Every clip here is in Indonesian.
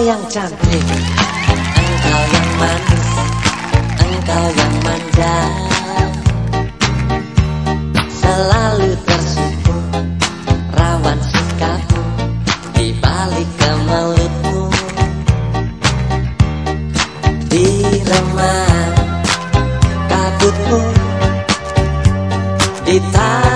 yang cantik. Engkau yang manis. Engkau yang manja. Selalu tersipu Rawan sikapmu Di balik kemelutmu. Di remah kabutmu Di tabir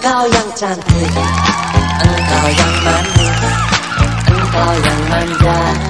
Engkau yang cantik. Engkau yang manis Engkau yang manja.